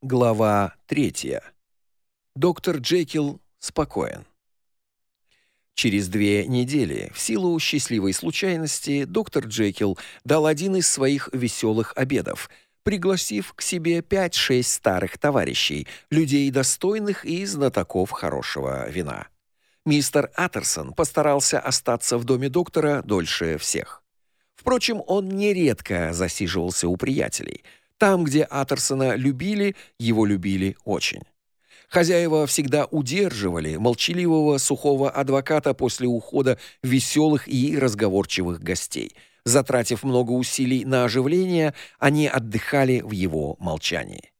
Глава третья. Доктор Джекил спокоен. Через две недели, в силу счастливой случайности, доктор Джекил дал один из своих веселых обедов, пригласив к себе 5-6 старых товарищей, людей достойных и знатоков хорошего вина. Мистер Аттерсон постарался остаться в доме доктора дольше всех. Впрочем, он нередко засиживался у приятелей – там, где Атерсона любили, его любили очень. Хозяева всегда удерживали молчаливого сухого адвоката после ухода веселых и разговорчивых гостей. Затратив много усилий на оживление, они отдыхали в его молчании.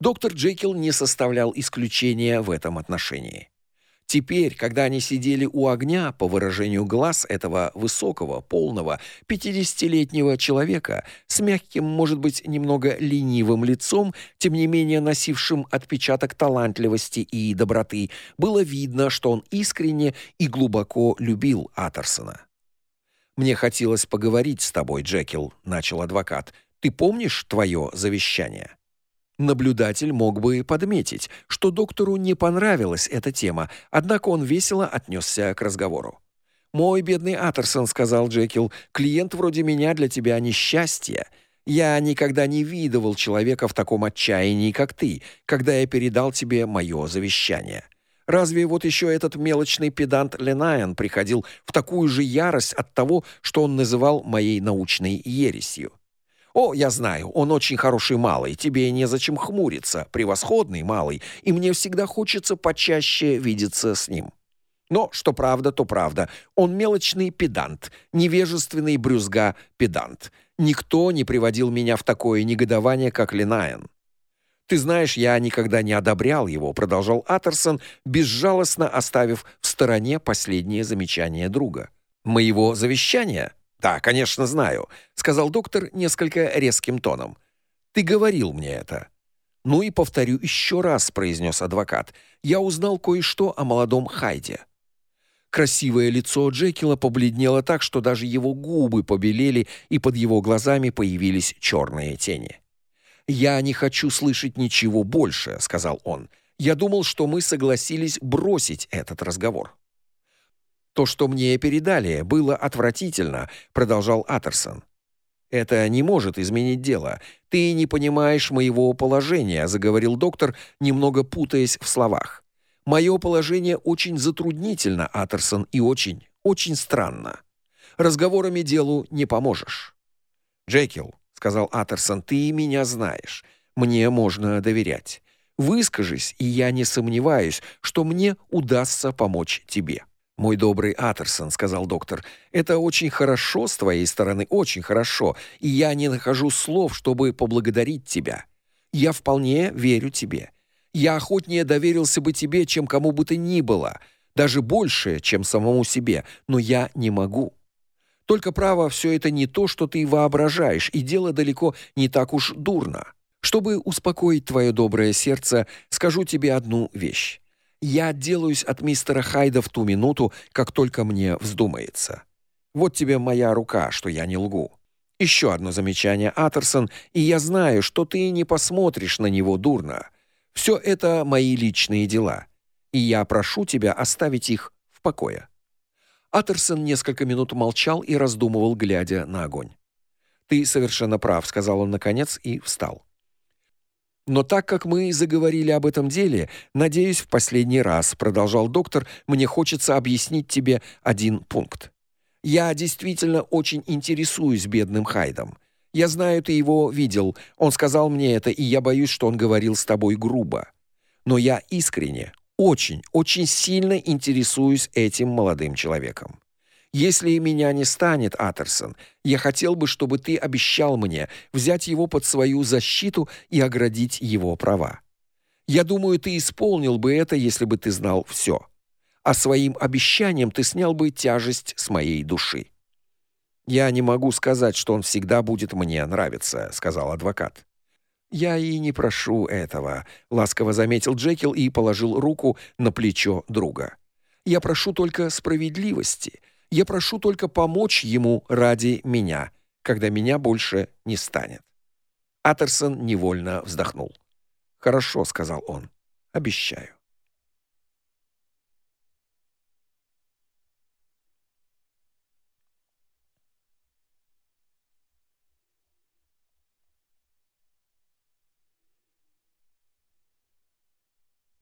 Доктор Джекил не составлял исключения в этом отношении. Теперь, когда они сидели у огня, по выражению глаз этого высокого, полного, пятидесятилетнего человека с мягким, может быть, немного ленивым лицом, тем не менее носившим отпечаток талантливости и доброты, было видно, что он искренне и глубоко любил Атерсона. Мне хотелось поговорить с тобой, Джекил, начал адвокат. Ты помнишь твое завещание? Наблюдатель мог бы подметить, что доктору не понравилась эта тема, однако он весело отнесся к разговору. «Мой бедный Атерсон», — сказал Джекил, — «клиент вроде меня для тебя несчастье. Я никогда не видывал человека в таком отчаянии, как ты, когда я передал тебе мое завещание. Разве вот еще этот мелочный педант Ленайен приходил в такую же ярость от того, что он называл моей научной ересью?» О, я знаю, он очень хороший малый, тебе незачем хмуриться, превосходный малый, и мне всегда хочется почаще видеться с ним. Но что правда, то правда. Он мелочный педант, невежественный брюзга педант. Никто не приводил меня в такое негодование, как Линаен. Ты знаешь, я никогда не одобрял его, продолжал Атерсон, безжалостно оставив в стороне последнее замечание друга. Моего завещания «Да, конечно, знаю», — сказал доктор несколько резким тоном. «Ты говорил мне это». «Ну и повторю еще раз», — произнес адвокат. «Я узнал кое-что о молодом Хайде». Красивое лицо Джекила побледнело так, что даже его губы побелели, и под его глазами появились черные тени. «Я не хочу слышать ничего больше», — сказал он. «Я думал, что мы согласились бросить этот разговор». То, что мне передали, было отвратительно, продолжал Атерсон. Это не может изменить дело. Ты не понимаешь моего положения, заговорил доктор, немного путаясь в словах. Мое положение очень затруднительно, Атерсон, и очень, очень странно. Разговорами делу не поможешь. Джекил, сказал Атерсон, ты меня знаешь. Мне можно доверять. Выскажись, и я не сомневаюсь, что мне удастся помочь тебе. Мой добрый Атерсон, сказал доктор. Это очень хорошо с твоей стороны, очень хорошо, и я не нахожу слов, чтобы поблагодарить тебя. Я вполне верю тебе. Я охотнее доверился бы тебе, чем кому бы то ни было, даже больше, чем самому себе, но я не могу. Только право все это не то, что ты воображаешь, и дело далеко не так уж дурно. Чтобы успокоить твое доброе сердце, скажу тебе одну вещь. Я отделаюсь от мистера Хайда в ту минуту, как только мне вздумается. Вот тебе моя рука, что я не лгу. Еще одно замечание, Атерсон, и я знаю, что ты не посмотришь на него дурно. Все это мои личные дела, и я прошу тебя оставить их в покое. Атерсон несколько минут молчал и раздумывал, глядя на огонь. Ты совершенно прав, сказал он наконец и встал. Но так как мы заговорили об этом деле, надеюсь, в последний раз, продолжал доктор, мне хочется объяснить тебе один пункт. Я действительно очень интересуюсь бедным Хайдом. Я знаю, ты его видел. Он сказал мне это, и я боюсь, что он говорил с тобой грубо. Но я искренне, очень, очень сильно интересуюсь этим молодым человеком. Если меня не станет, Атерсон, я хотел бы, чтобы ты обещал мне взять его под свою защиту и оградить его права. Я думаю, ты исполнил бы это, если бы ты знал все. А своим обещанием ты снял бы тяжесть с моей души. Я не могу сказать, что он всегда будет мне нравиться, сказал адвокат. Я и не прошу этого, ласково заметил Джекил и положил руку на плечо друга. Я прошу только справедливости я прошу только помочь ему ради меня, когда меня больше не станет. Атерсон невольно вздохнул. «Хорошо», — сказал он. «Обещаю».